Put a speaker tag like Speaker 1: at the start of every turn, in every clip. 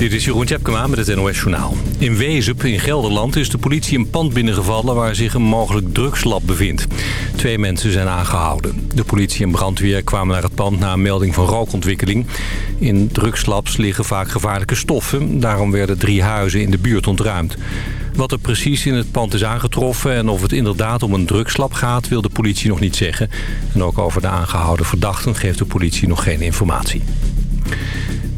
Speaker 1: Dit is Jeroen Tjepkema met het NOS Journaal. In Wezep in Gelderland is de politie een pand binnengevallen... waar zich een mogelijk drugslab bevindt. Twee mensen zijn aangehouden. De politie en brandweer kwamen naar het pand na een melding van rookontwikkeling. In drugslabs liggen vaak gevaarlijke stoffen. Daarom werden drie huizen in de buurt ontruimd. Wat er precies in het pand is aangetroffen en of het inderdaad om een drugslab gaat... wil de politie nog niet zeggen. En ook over de aangehouden verdachten geeft de politie nog geen informatie.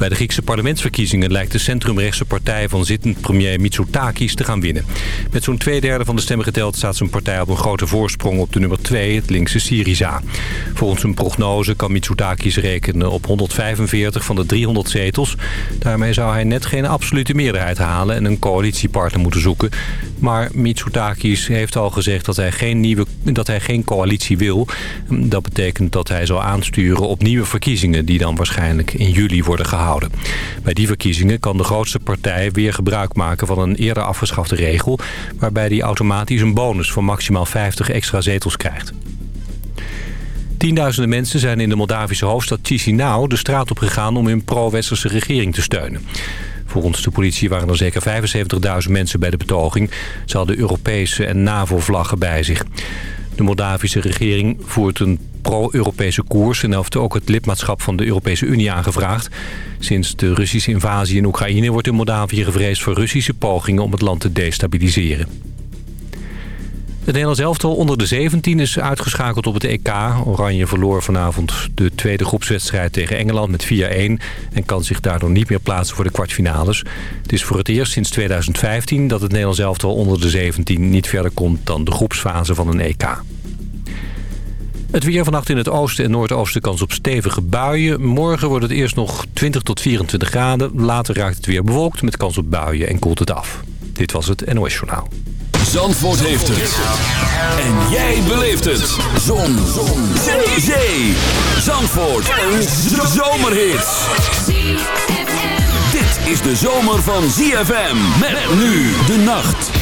Speaker 1: Bij de Griekse parlementsverkiezingen lijkt de centrumrechtse partij van zittend premier Mitsotakis te gaan winnen. Met zo'n twee derde van de stemmen geteld staat zijn partij op een grote voorsprong op de nummer 2, het linkse Syriza. Volgens een prognose kan Mitsotakis rekenen op 145 van de 300 zetels. Daarmee zou hij net geen absolute meerderheid halen en een coalitiepartner moeten zoeken. Maar Mitsotakis heeft al gezegd dat hij geen, nieuwe, dat hij geen coalitie wil. Dat betekent dat hij zal aansturen op nieuwe verkiezingen die dan waarschijnlijk in juli worden gehouden. Bij die verkiezingen kan de grootste partij weer gebruik maken van een eerder afgeschafte regel... waarbij die automatisch een bonus van maximaal 50 extra zetels krijgt. Tienduizenden mensen zijn in de Moldavische hoofdstad Chisinau de straat op gegaan om hun pro-westerse regering te steunen. Volgens de politie waren er zeker 75.000 mensen bij de betoging. Ze hadden Europese en NAVO-vlaggen bij zich. De Moldavische regering voert een pro-Europese koers... en heeft ook het lidmaatschap van de Europese Unie aangevraagd. Sinds de Russische invasie in Oekraïne wordt in Moldavië gevreesd... voor Russische pogingen om het land te destabiliseren. Het Nederlands elftal onder de 17 is uitgeschakeld op het EK. Oranje verloor vanavond de tweede groepswedstrijd tegen Engeland met 4-1... en kan zich daardoor niet meer plaatsen voor de kwartfinales. Het is voor het eerst sinds 2015 dat het Nederlands elftal onder de 17 niet verder komt... dan de groepsfase van een EK. Het weer vannacht in het oosten en noordoosten kans op stevige buien. Morgen wordt het eerst nog 20 tot 24 graden. Later raakt het weer bewolkt met kans op buien en koelt het af. Dit was het NOS Journaal.
Speaker 2: Zandvoort heeft het. En jij beleeft het. Zon. Zon. Zee. Zee. Zandvoort. Een zomerhit. Dit is de zomer van ZFM. Met nu de nacht.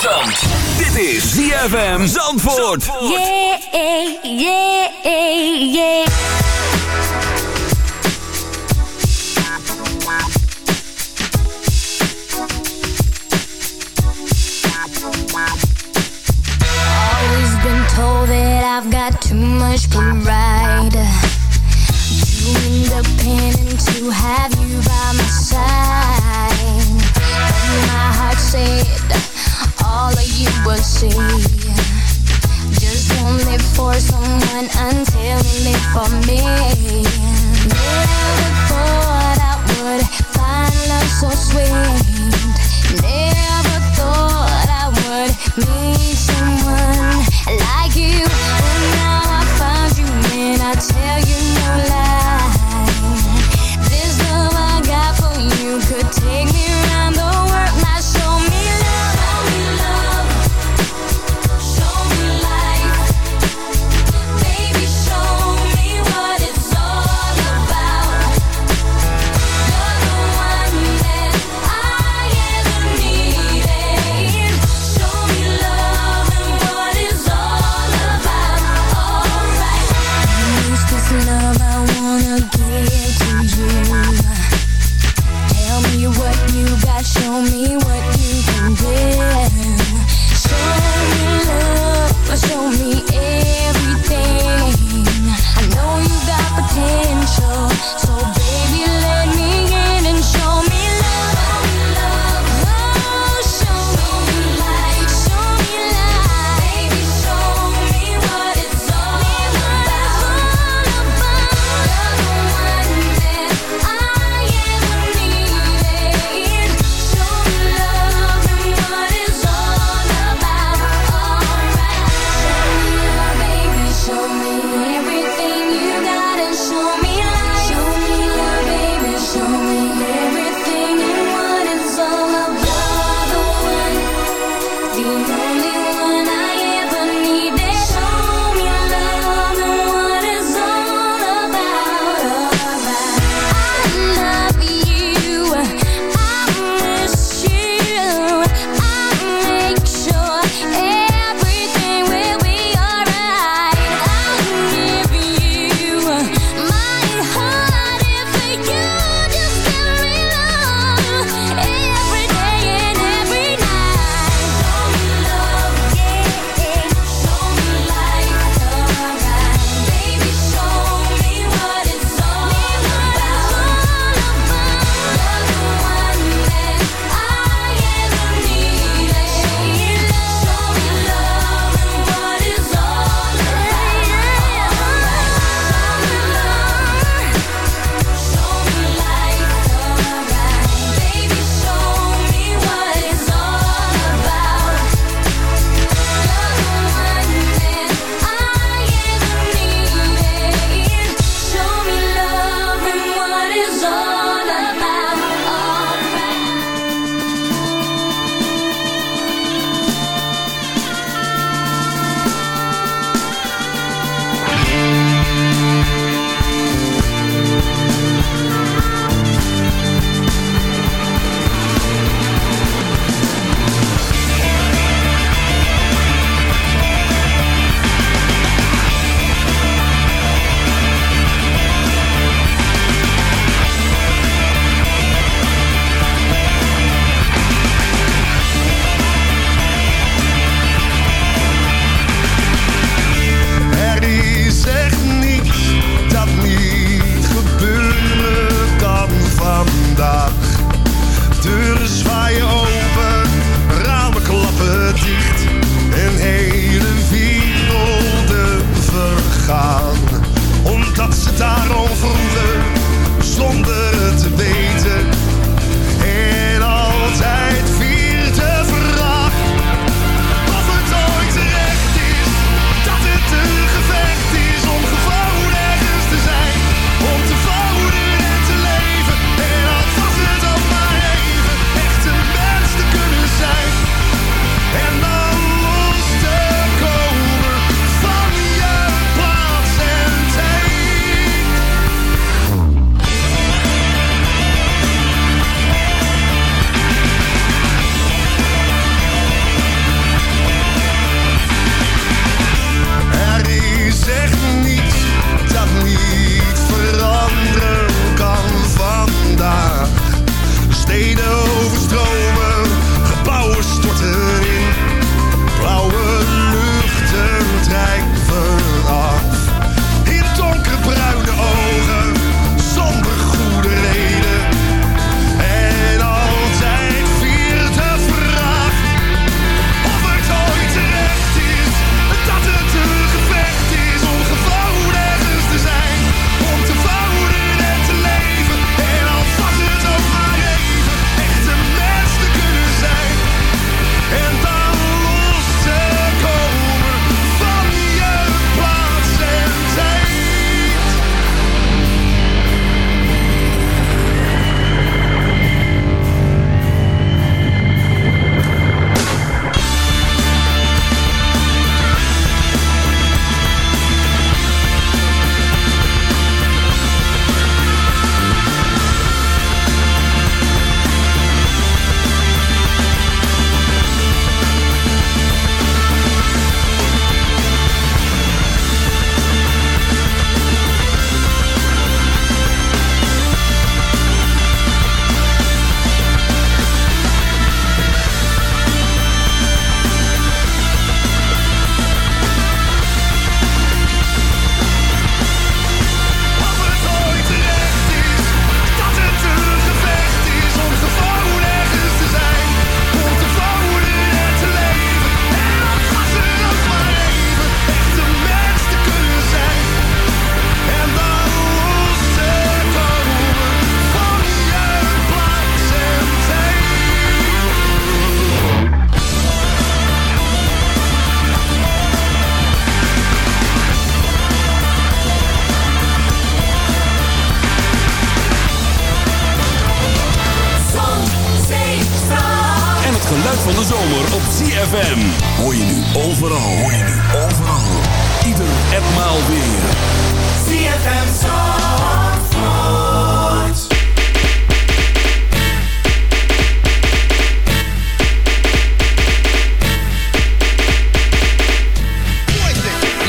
Speaker 2: Zandvoort. Dit is ZFM Zandvoort. Zandvoort.
Speaker 3: Yeah, yeah, yeah, yeah. Always been told that I've got too much pride. too independent to have you was she Just only for someone until it for me. Never thought I would find love so sweet. Never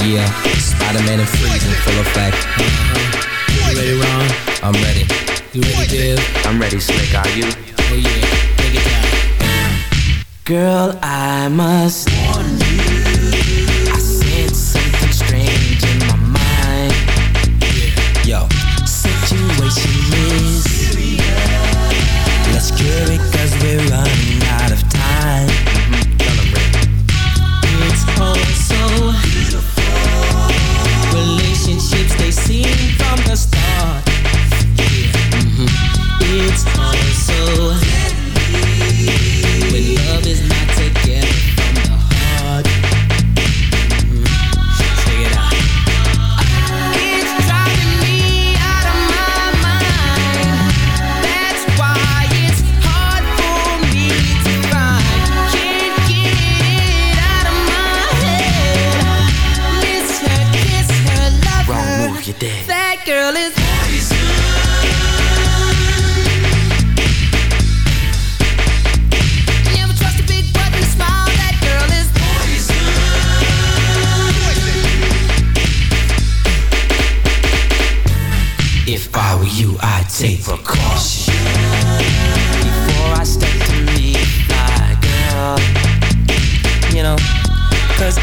Speaker 3: Yeah,
Speaker 4: Spider-Man and Freeze in full effect.
Speaker 5: You ready, Ron?
Speaker 4: I'm ready.
Speaker 5: You ready, Dave?
Speaker 4: I'm ready, Slick. Are you?
Speaker 5: Oh yeah, take it down.
Speaker 4: Girl, I must warn you. I sense something strange in my mind. Yo, situation is serious. Let's cure it cause we're running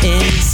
Speaker 4: cause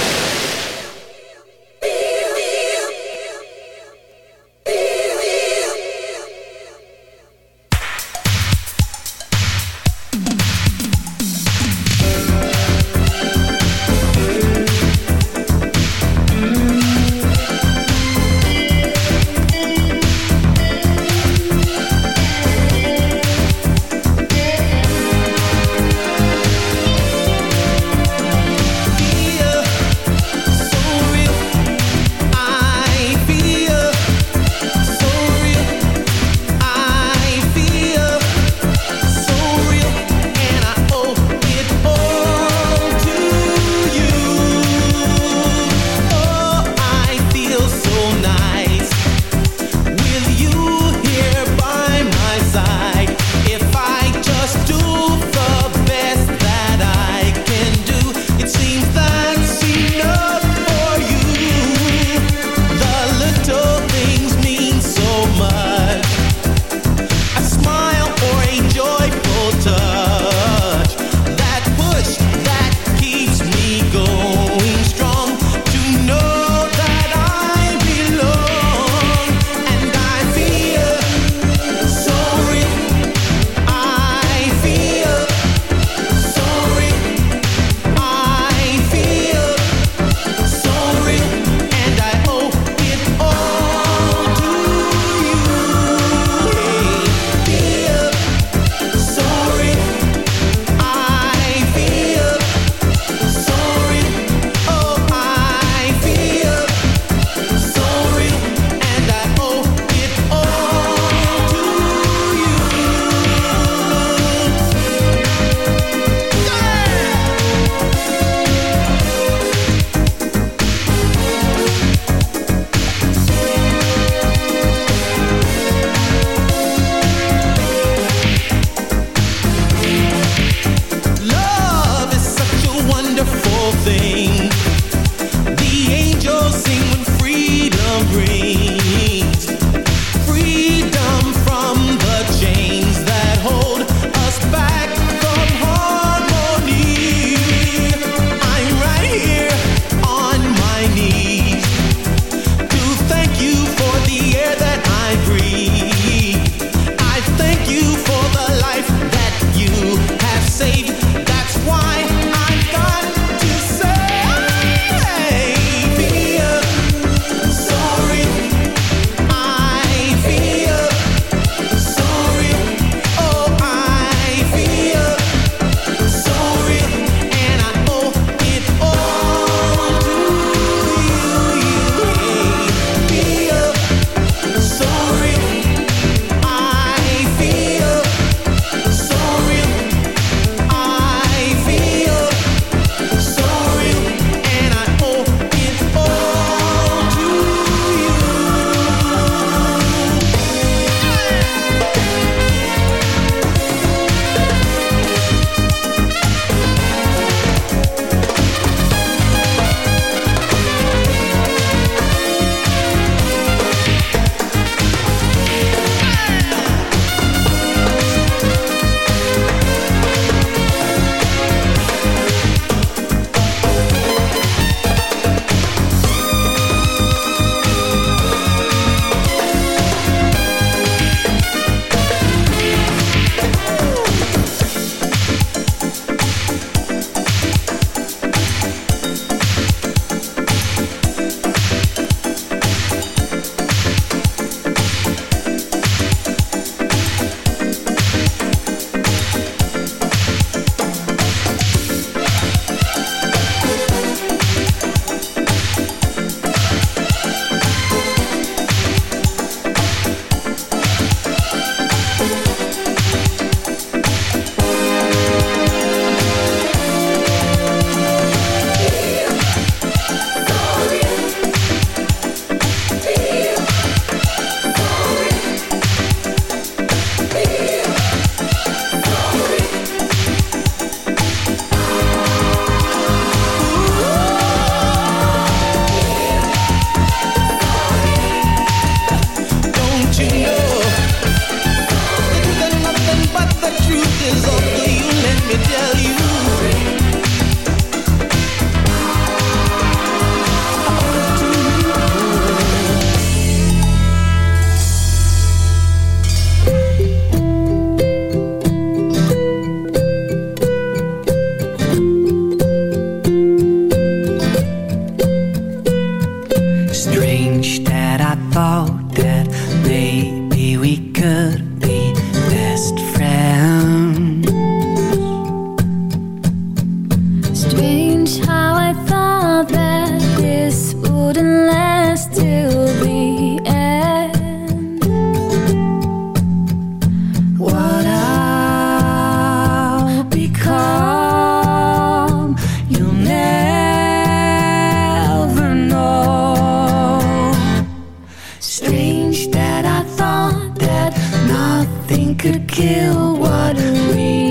Speaker 6: nothing
Speaker 7: could kill what we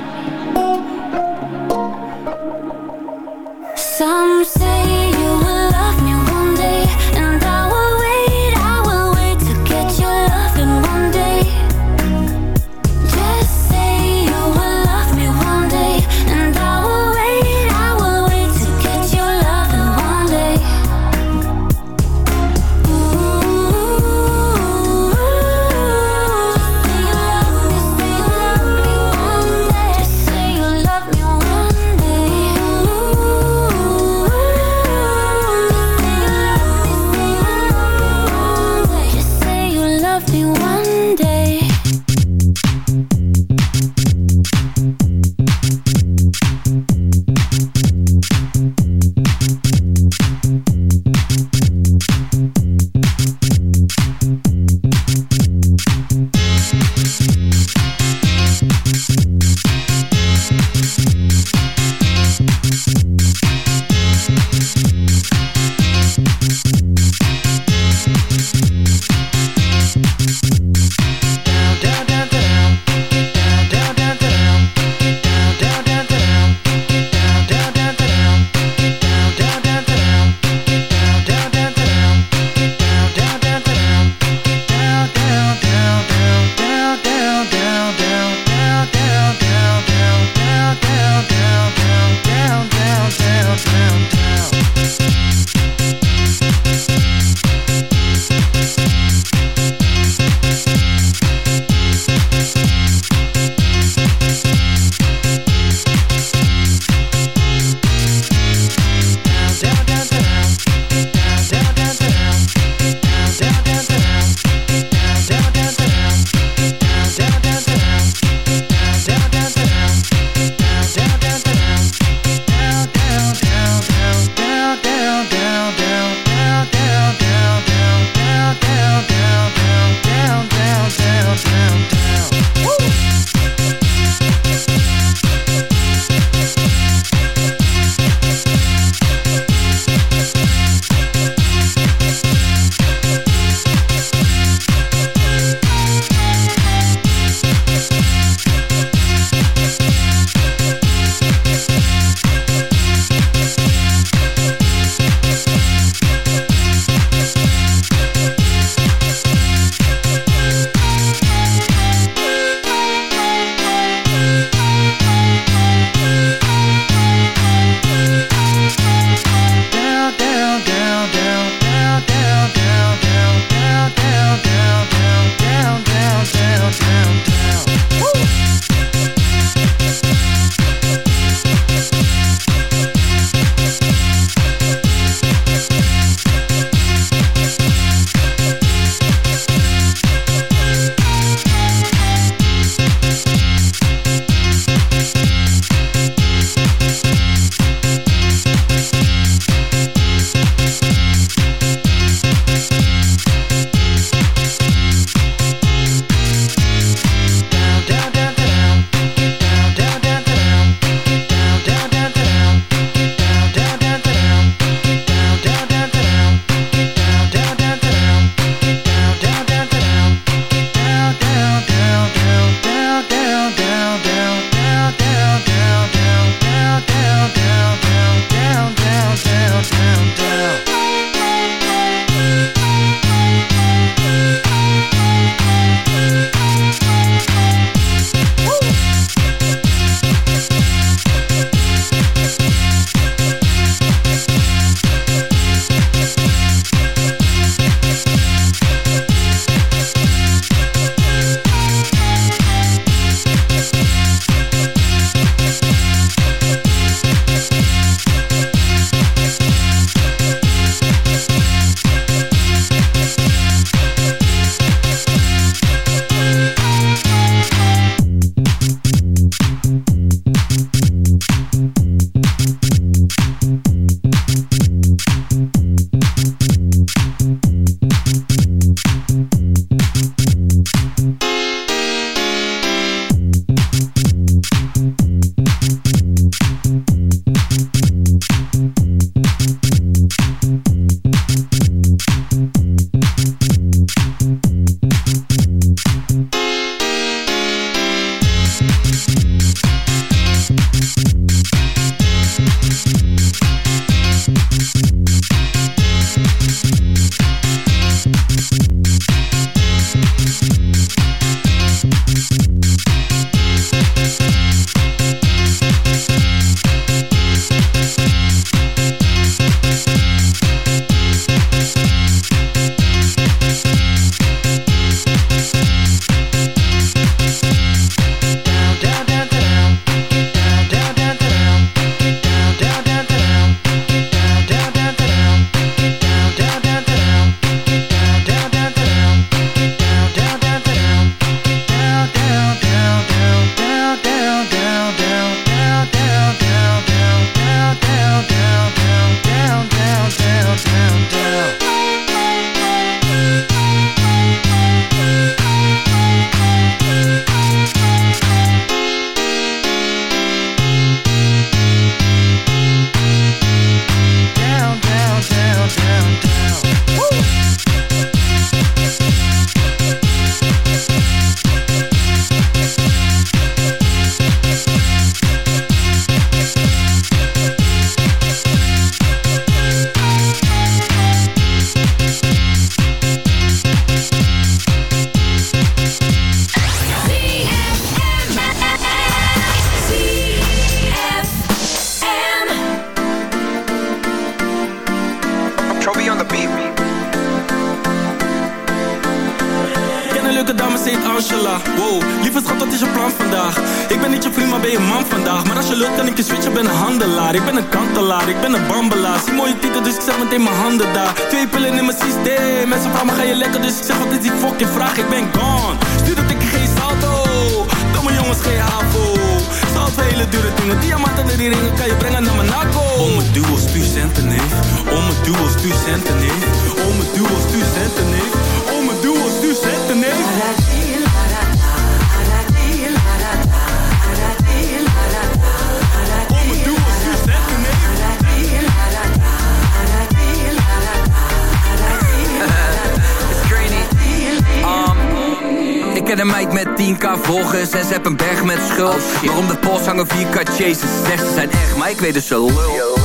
Speaker 5: Een
Speaker 8: meid met 10k volgers en ze heb een berg met schuld. Oh, Waarom de pols hangen 4k chases Zegt ze zijn echt, maar ik weet dus zo lul.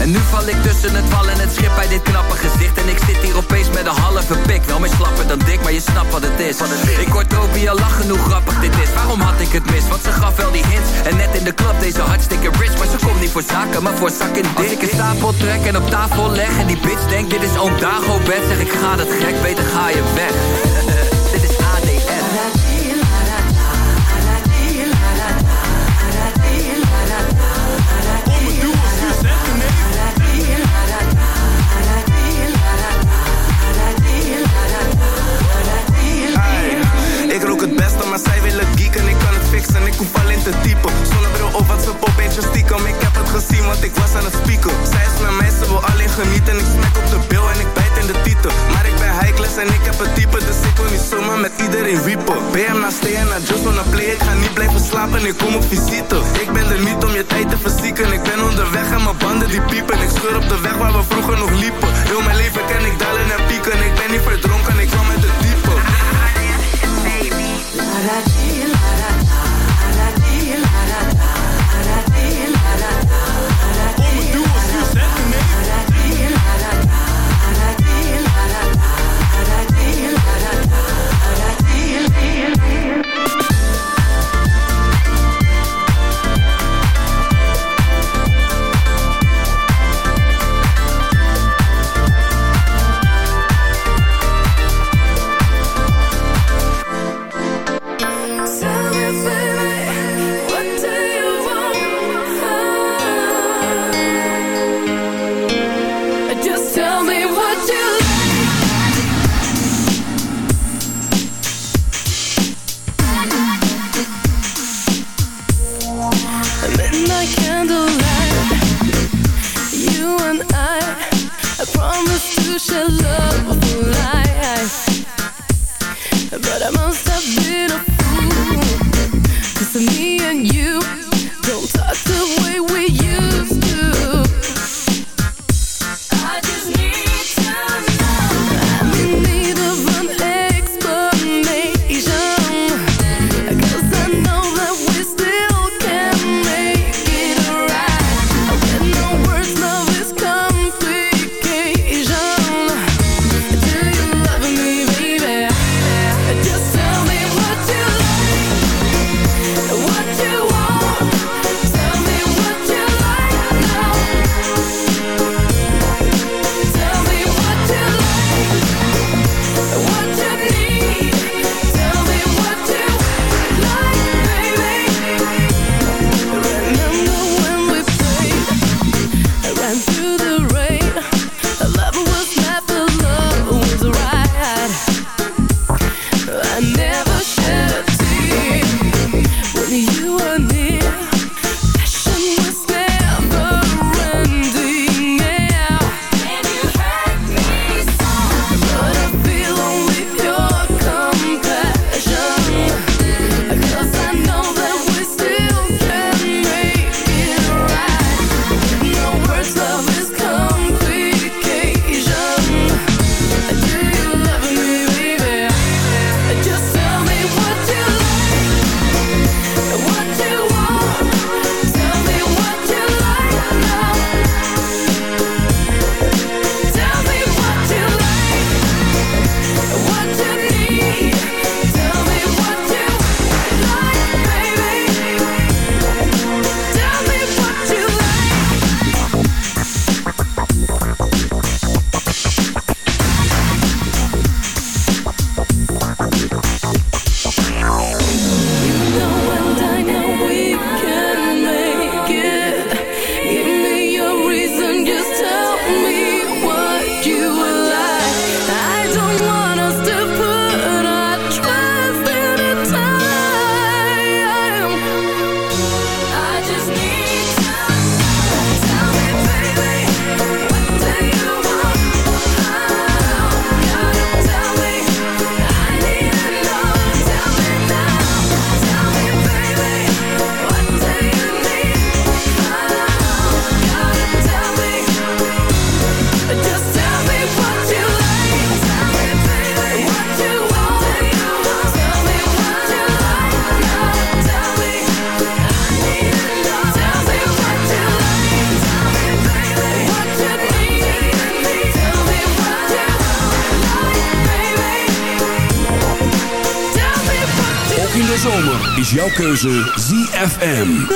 Speaker 8: En nu val ik tussen het wal en het schip bij dit knappe gezicht. En ik zit hier opeens met een halve pik. Wel meer slapper dan dik, maar je snapt wat het is. Ik hoor Toby al lachen hoe grappig dit is. Waarom had ik het mis? Want ze gaf wel die hints. En net in de club deze hartstikke rich. Maar ze komt niet voor zaken, maar voor zak in dik. Als ik een stapel trek en op tafel leg. En die bitch denkt dit is oom Dago bed Zeg ik ga dat gek, beter ga je weg
Speaker 5: ik hoef alleen te typen Zonnebril of wat ze pop eentje stiekem. Ik heb het gezien, want ik was aan het spieken. Zij is met mij, ze wil alleen genieten. Ik smek op de bil en ik bijt in de titel. Maar ik ben class en ik heb het type Dus ik wil niet zomaar met iedereen wiepen. BM naar stay en naar just wanna play. Ik ga niet blijven slapen, ik kom op visite. Ik ben er niet om je tijd te verzieken. Ik ben onderweg en mijn banden die piepen. Ik scheur op de weg waar we vroeger nog liepen. Heel mijn leven ken ik dalen en pieken. Ik ben niet verdronken, ik kwam met de diepe
Speaker 9: keuze ZFM.